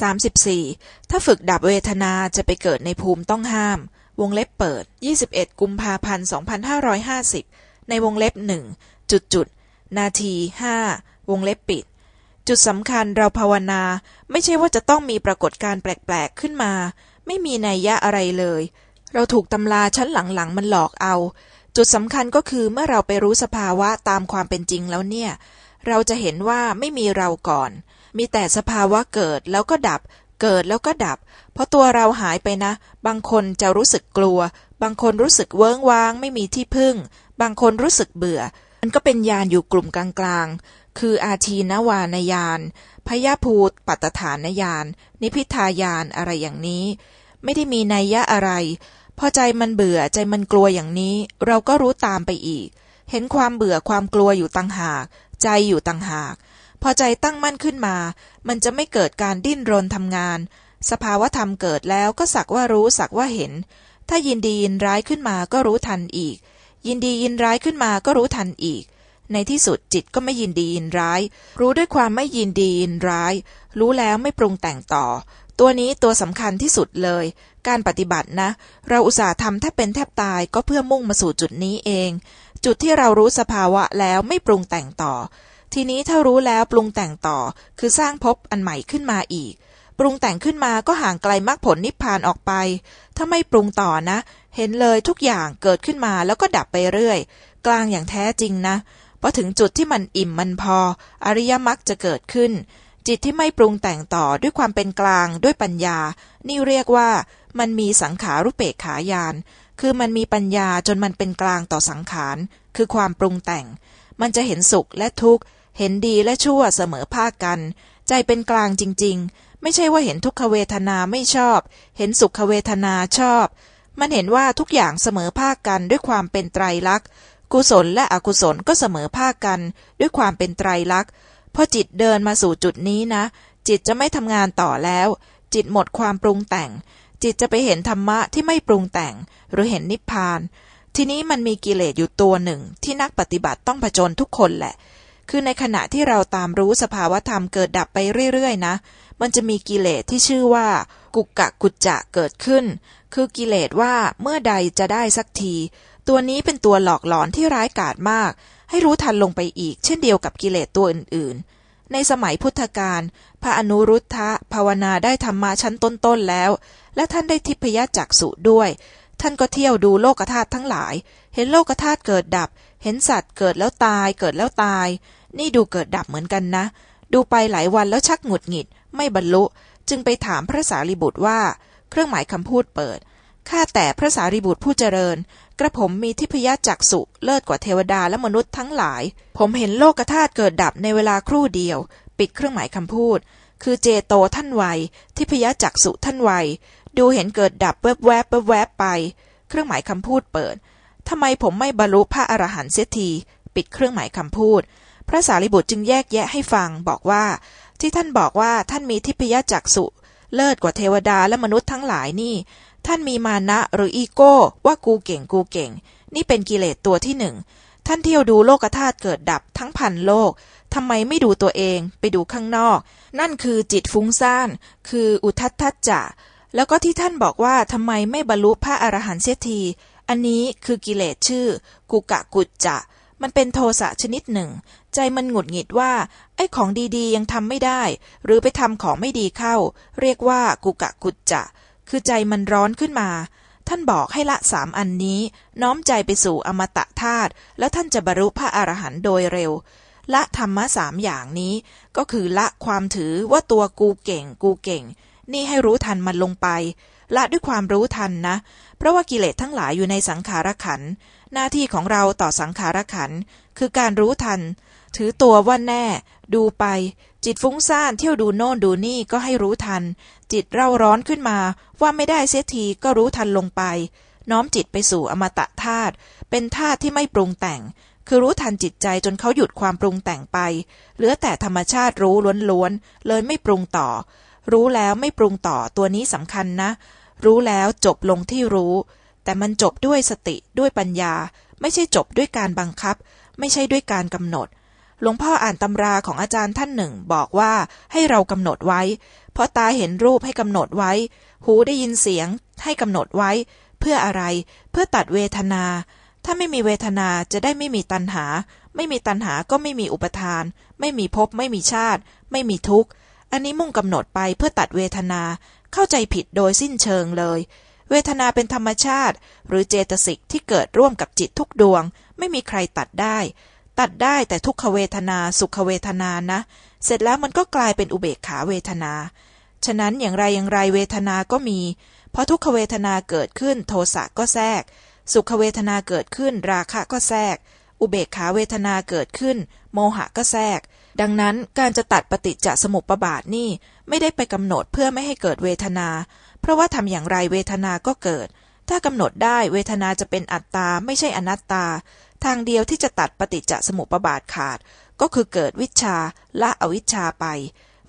34. ถ้าฝึกดับเวทนาจะไปเกิดในภูมิต้องห้าม วงเล็บเปิด 21 กุมภาพันธ์ 2550 ในวงเล็บหนึ่งจุดจุดนาทีห้าวงเล็บปิด จุดสำคัญเราภาวนา ไม่ใช่ว่าจะต้องมีปรากฏการแปลก ๆ ขึ้นมา ไม่มีนัยยะอะไรเลย เราถูกตำราชั้นหลัง ๆ มันหลอกเอา จุดสำคัญก็คือเมื่อเราไปรู้สภาวะตามความเป็นจริงแล้วเนี่ย เราจะเห็นว่าไม่มีเราก่อน มีแต่สภาวะเกิดแล้วก็ดับ เกิดแล้วก็ดับ เพราะตัวเราหายไปนะ บางคนจะรู้สึกกลัว บางคนรู้สึกเวิ้งว้าง ไม่มีที่พึ่ง บางคนรู้สึกเบื่อ มันก็เป็นยานอยู่กลุ่มกลางๆ คืออาทีนวานยาน พยาภูตปัตตฐานยาน นิพิทายานอะไรอย่างนี้ ไม่ได้มีนัยยะอะไร พอใจมันเบื่อใจมันกลัวอย่างนี้ เราก็รู้ตามไปอีก เห็นความเบื่อความกลัวอยู่ต่างหาก ใจอยู่ต่างหาก พอใจตั้งมั่นขึ้นมา มันจะไม่เกิดการดิ้นรนทำงาน สภาวะธรรมเกิดแล้วก็สักว่ารู้สักว่าเห็น ถ้ายินดียินร้ายขึ้นมาก็รู้ทันอีก ยินดียินร้ายขึ้นมาก็รู้ทันอีก ในที่สุดจิตก็ไม่ยินดียินร้าย รู้ด้วยความไม่ยินดียินร้าย รู้แล้วไม่ปรุงแต่งต่อ ตัวนี้ตัวสำคัญที่สุดเลย การปฏิบัตินะ เราอุตส่าห์ทำแทบเป็นแทบตายก็เพื่อมุ่งมาสู่จุดนี้เอง จุดที่เรารู้สภาวะแล้วไม่ปรุงแต่งต่อ ทีนี้ถ้ารู้แล้วปรุงแต่งต่อ คือสร้างภพอันใหม่ขึ้นมาอีก ปรุงแต่งขึ้นมาก็ห่างไกลมรรคผลนิพพานออกไป ถ้าไม่ปรุงต่อนะ เห็นเลยทุกอย่างเกิดขึ้นมาแล้วก็ดับไปเรื่อย กลางอย่างแท้จริงนะพอถึงจุดที่มันอิ่มมันพอ อริยมรรคจะเกิดขึ้น จิตที่ไม่ปรุงแต่งต่อด้วยความเป็นกลางด้วยปัญญา นี่เรียกว่ามันมีสังขารุเปกขายาน คือมันมีปัญญาจนมันเป็นกลางต่อสังขาร คือความปรุงแต่ง มันจะเห็นสุขและทุกข์ เห็นดีและชั่วเสมอภาคกัน ใจเป็นกลางจริง ๆ ไม่ใช่ว่าเห็นทุกขเวทนาไม่ชอบ เห็นสุขเวทนาชอบ มันเห็นว่าทุกอย่างเสมอภาคกันด้วยความเป็นไตรลักษณ์ กุศลและอกุศลก็เสมอภาคกันด้วยความเป็นไตรลักษณ์พอจิตเดินมาสู่จุดนี้นะ จิตจะไม่ทำงานต่อแล้ว จิตหมดความปรุงแต่ง จิตจะไปเห็นธรรมะที่ไม่ปรุงแต่ง หรือเห็นนิพพาน ทีนี้มันมีกิเลสอยู่ตัวหนึ่งที่นักปฏิบัติต้องผจญทุกคนแหละ คือในขณะที่เราตามรู้สภาวธรรมเกิดดับไปเรื่อยๆนะ มันจะมีกิเลสที่ชื่อว่า กุกกะกุจจะเกิดขึ้น คือกิเลสว่าเมื่อใดจะได้สักที ตัวนี้เป็นตัวหลอกหลอนที่ร้ายกาจมาก ให้รู้ทันลงไปอีก เช่นเดียวกับกิเลสตัวอื่นๆ ในสมัยพุทธกาลพระอนุรุทธะภาวนาได้ธรรมาชั้นต้นๆแล้ว และท่านได้ทิพยจักษุด้วย ท่านก็เที่ยวดูโลกธาตุทั้งหลาย เห็นโลกธาตุเกิดดับ เห็นสัตว์เกิดแล้วตายเกิดแล้วตาย นี่ดูเกิดดับเหมือนกันนะ ดูไปหลายวันแล้วชักหงุดหงิด ไม่บรรลุ จึงไปถามพระสารีบุตรว่า เครื่องหมายคำพูดเปิด ข้าแต่พระสารีบุตรผู้เจริญ กระผมมีทิพยจักษุเลิศกว่าเทวดาและมนุษย์ทั้งหลาย ผมเห็นโลกธาตุเกิดดับในเวลาครู่เดียว ปิดเครื่องหมายคำพูด คือเจโตท่านไวทิพยจักษุท่านไวดูเห็นเกิดดับแวบแวบแวบแวบไป เครื่องหมายคำพูดเปิด ทำไมผมไม่บรรลุพระอรหันต์เสียที ปิดเครื่องหมายคำพูด พระสารีบุตรจึงแยกแยะให้ฟังบอกว่า ที่ท่านบอกว่าท่านมีทิพยจักษุเลิศกว่าเทวดาและมนุษย์ทั้งหลายนี่ ท่านมีมานะหรืออีโก้ว่ากูเก่งกูเก่ง นี่เป็นกิเลสตัวที่หนึ่ง ท่านเที่ยวดูโลกธาตุเกิดดับทั้งพันโลกทำไมไม่ดูตัวเองไปดูข้างนอก นั่นคือจิตฟุ้งซ่าน คืออุทัตทัจจะแล้วก็ที่ท่านบอกว่าทำไมไม่บรรลุพระอรหันต์เสียที อันนี้คือกิเลสชื่อ กุกะกุจจะ มันเป็นโทสะชนิดหนึ่ง ใจมันหงุดหงิดว่า ไอ้ของดีๆยังทำไม่ได้ หรือไปทำของไม่ดีเข้า เรียกว่ากุกะกุจจะ คือใจมันร้อนขึ้นมา ท่านบอกให้ละสามอันนี้ น้อมใจไปสู่อมตะธาตุแล้วท่านจะบรรลุพระอรหันต์โดยเร็วละธรรมะสามอย่างนี้ก็คือละความถือว่าตัวกูเก่งกูเก่ง นี่ให้รู้ทันมันลงไป ละด้วยความรู้ทันนะ เพราะว่ากิเลสทั้งหลายอยู่ในสังขารขัน หน้าที่ของเราต่อสังขารขัน คือการรู้ทัน ถือตัวว่าแน่ ดูไป จิตฟุ้งซ่านเที่ยวดูโน่นดูนี่ก็ให้รู้ทัน จิตเร่าร้อนขึ้นมา ว่าไม่ได้เสียทีก็รู้ทันลงไป น้อมจิตไปสู่อมตะธาตุเป็นธาตุที่ไม่ปรุงแต่ง คือรู้ทันจิตใจจนเขาหยุดความปรุงแต่งไป เหลือแต่ธรรมชาติรู้ล้วนๆเลยไม่ปรุงต่อ รู้แล้วไม่ปรุงต่อตัวนี้สำคัญนะ รู้แล้วจบลงที่รู้ แต่มันจบด้วยสติด้วยปัญญา ไม่ใช่จบด้วยการบังคับ ไม่ใช่ด้วยการกำหนด หลวงพ่ออ่านตำราของอาจารย์ท่านหนึ่งบอกว่าให้เรากำหนดไว้ เพราะตาเห็นรูปให้กำหนดไว้ หูได้ยินเสียงให้กำหนดไว้ เพื่ออะไร เพื่อตัดเวทนา ถ้าไม่มีเวทนาจะได้ไม่มีตัณหา ไม่มีตัณหาก็ไม่มีอุปทาน ไม่มีภพไม่มีชาติ ไม่มีทุกข์ อันนี้มุ่งกำหนดไปเพื่อตัดเวทนาเข้าใจผิดโดยสิ้นเชิงเลย เวทนาเป็นธรรมชาติ หรือเจตสิกที่เกิดร่วมกับจิตทุกดวง ไม่มีใครตัดได้ ตัดได้แต่ทุกขเวทนาสุขเวทนานะ เสร็จแล้วมันก็กลายเป็นอุเบกขาเวทนา ฉะนั้นอย่างไรอย่างไรเวทนาก็มี เพราะทุกขเวทนาเกิดขึ้นโทสะก็แทรก สุขเวทนาเกิดขึ้นราคะก็แทรก อุเบกขาเวทนาเกิดขึ้น โมหะก็แทรก ดังนั้นการจะตัดปฏิจจสมุปบาทนี่ไม่ได้ไปกำหนดเพื่อไม่ให้เกิดเวทนา เพราะว่าทำอย่างไรเวทนาก็เกิด ถ้ากำหนดได้เวทนาจะเป็นอัตตาไม่ใช่อนัตตา ทางเดียวที่จะตัดปฏิจจสมุปบาทขาด ก็คือเกิดวิชาละอวิชชาไป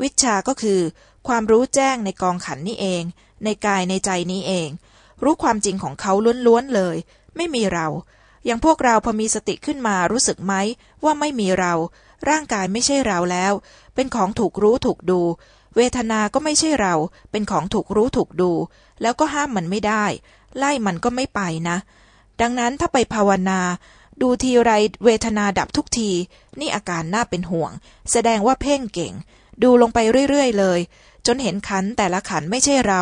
วิชาก็คือ ความรู้แจ้งในกองขันนี้เอง ในกายในใจนี้เอง รู้ความจริงของเขาล้วนๆเลย ไม่มีเรา อย่างพวกเราพอมีสติขึ้นมารู้สึกไหมว่าไม่มีเรา ร่างกายไม่ใช่เราแล้ว เป็นของถูกรู้ถูกดู เวทนาก็ไม่ใช่เรา เป็นของถูกรู้ถูกดู แล้วก็ห้ามมันไม่ได้ ไล่มันก็ไม่ไปนะ ดังนั้นถ้าไปภาวนา ดูทีไรเวทนาดับทุกที นี่อาการน่าเป็นห่วง แสดงว่าเพ่งเก่ง ดูลงไปเรื่อยๆเลย จนเห็นขันแต่ละขันไม่ใช่เรา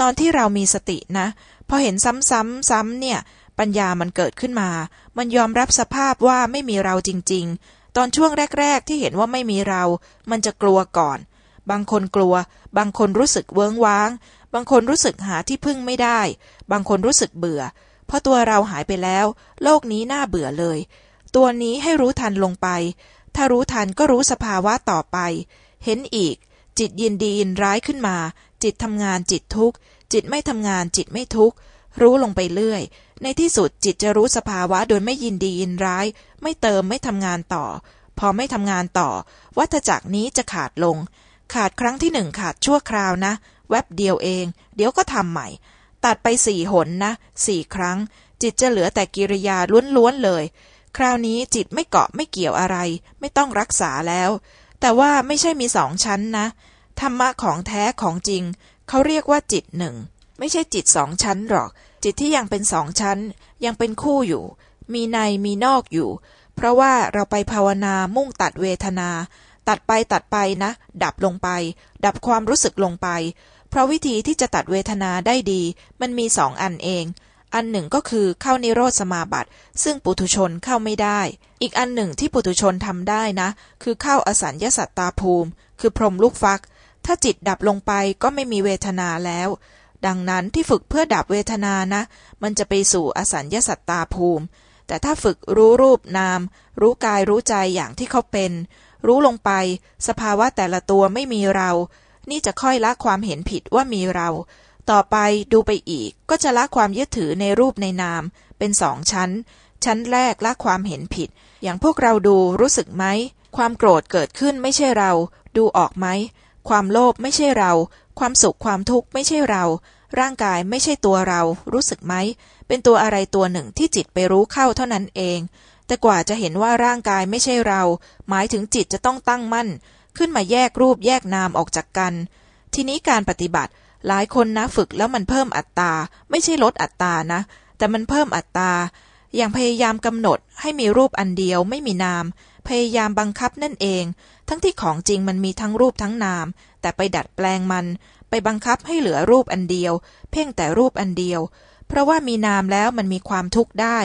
ตอนที่เรามีสตินะ พอเห็นซ้ำๆซ้ำเนี่ย ปัญญามันเกิดขึ้นมา มันยอมรับสภาพว่าไม่มีเราจริง ๆ ตอนช่วงแรก ๆ ที่เห็นว่าไม่มีเรา มันจะกลัวก่อน บางคนกลัว บางคนรู้สึกเวิ้งว้าง บางคนรู้สึกหาที่พึ่งไม่ได้ บางคนรู้สึกเบื่อพอตัวเราหายไปแล้ว โลกนี้น่าเบื่อเลย ตัวนี้ให้รู้ทันลงไป ถ้ารู้ทันก็รู้สภาวะต่อไป เห็นอีก จิตยินดียินร้ายขึ้นมา จิตทำงานจิตทุกข์ จิตไม่ทำงานจิตไม่ทุกข์ รู้ลงไปเรื่อย ในที่สุดจิตจะรู้สภาวะโดยไม่ยินดียินร้าย ไม่เติมไม่ทำงานต่อ พอไม่ทำงานต่อ วัฏจักรนี้จะขาดลง ขาดครั้งที่หนึ่งขาดชั่วคราวนะ แวบเดียวเอง เดี๋ยวก็ทำใหม่ ตัดไปสี่หนนะสี่ครั้ง จิตจะเหลือแต่กิริยาล้วนๆเลย คราวนี้จิตไม่เกาะไม่เกี่ยวอะไร ไม่ต้องรักษาแล้ว แต่ว่าไม่ใช่มีสองชั้นนะธรรมะของแท้ของจริง เขาเรียกว่าจิตหนึ่ง ไม่ใช่จิตสองชั้นหรอก จิตที่ยังเป็นสองชั้น ยังเป็นคู่อยู่ มีในมีนอกอยู่ เพราะว่าเราไปภาวนามุ่งตัดเวทนา ตัดไปตัดไปนะ ดับลงไป ดับความรู้สึกลงไป เพราะวิธีที่จะตัดเวทนาได้ดี มันมีสองอันเอง อันหนึ่งก็คือเข้านิโรธสมาบัติ ซึ่งปุถุชนเข้าไม่ได้ อีกอันหนึ่งที่ปุถุชนทำได้นะ คือเข้าอสัญญาสัตตาภูมิ คือพรมลูกฟัก ถ้าจิตดับลงไปก็ไม่มีเวทนาแล้ว ดังนั้นที่ฝึกเพื่อดับเวทนานะ มันจะไปสู่อสัญญาสัตตาภูมิ แต่ถ้าฝึกรู้รูปนาม รู้กายรู้ใจอย่างที่เขาเป็น รู้ลงไป สภาวะแต่ละตัวไม่มีเรา นี่จะค่อยละความเห็นผิดว่ามีเรา ต่อไปดูไปอีกก็จะละความยึดถือในรูปในนาม เป็นสองชั้น ชั้นแรกละความเห็นผิด อย่างพวกเราดูรู้สึกไหมความโกรธเกิดขึ้นไม่ใช่เรา ดูออกไหม ความโลภไม่ใช่เรา ความสุขความทุกข์ไม่ใช่เรา ร่างกายไม่ใช่ตัวเรา รู้สึกไหม เป็นตัวอะไรตัวหนึ่งที่จิตไปรู้เข้าเท่านั้นเอง แต่กว่าจะเห็นว่าร่างกายไม่ใช่เรา หมายถึงจิตจะต้องตั้งมั่น ขึ้นมาแยกรูปแยกนามออกจากกัน ทีนี้การปฏิบัติ หลายคนนะฝึกแล้วมันเพิ่มอัตตา ไม่ใช่ลดอัตตานะ แต่มันเพิ่มอัตตา อย่างพยายามกำหนดให้มีรูปอันเดียวไม่มีนาม พยายามบังคับนั่นเอง ทั้งที่ของจริงมันมีทั้งรูปทั้งนาม แต่ไปดัดแปลงมัน ไปบังคับให้เหลือรูปอันเดียว เพ่งแต่รูปอันเดียว เพราะว่ามีนามแล้วมันมีความทุกข์ได้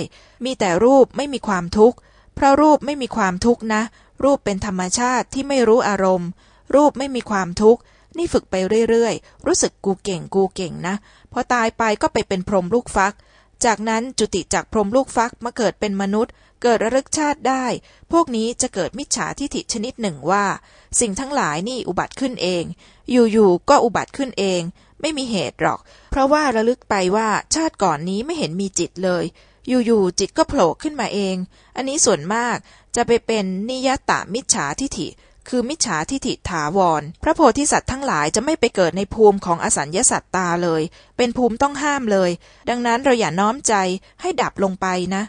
มีแต่รูปไม่มีความทุกข์ เพราะรูปไม่มีความทุกข์นะ รูปเป็นธรรมชาติที่ไม่รู้อารมณ์ รูปไม่มีความทุกข์ นี่ฝึกไปเรื่อยๆ รู้สึกกูเก่งกูเก่งนะ พอตายไปก็ไปเป็นพรหมลูกฟัก จากนั้นจุติจากพรมลูกฟักมาเกิดเป็นมนุษย์ เกิดระลึกชาติได้ พวกนี้จะเกิดมิจฉาทิฐิชนิดหนึ่งว่า สิ่งทั้งหลายนี่อุบัติขึ้นเอง อยู่ๆก็อุบัติขึ้นเอง ไม่มีเหตุหรอก เพราะว่าระลึกไปว่าชาติก่อนนี้ไม่เห็นมีจิตเลย อยู่ๆจิตก็โผล่ขึ้นมาเอง อันนี้ส่วนมากจะไปเป็นนิยตามิจฉาทิฐิ คือมิจฉาทิฏฐิถาวร พระโพธิสัตว์ทั้งหลายจะไม่ไปเกิดในภูมิของอสัญญาสัตตาเลย เป็นภูมิต้องห้ามเลย ดังนั้นเราอย่าน้อมใจให้ดับลงไปนะ